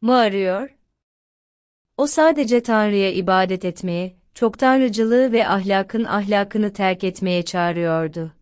mı arıyor? O sadece Tanrı'ya ibadet etmeye, çok tanrıcılığı ve ahlakın ahlakını terk etmeye çağırıyordu.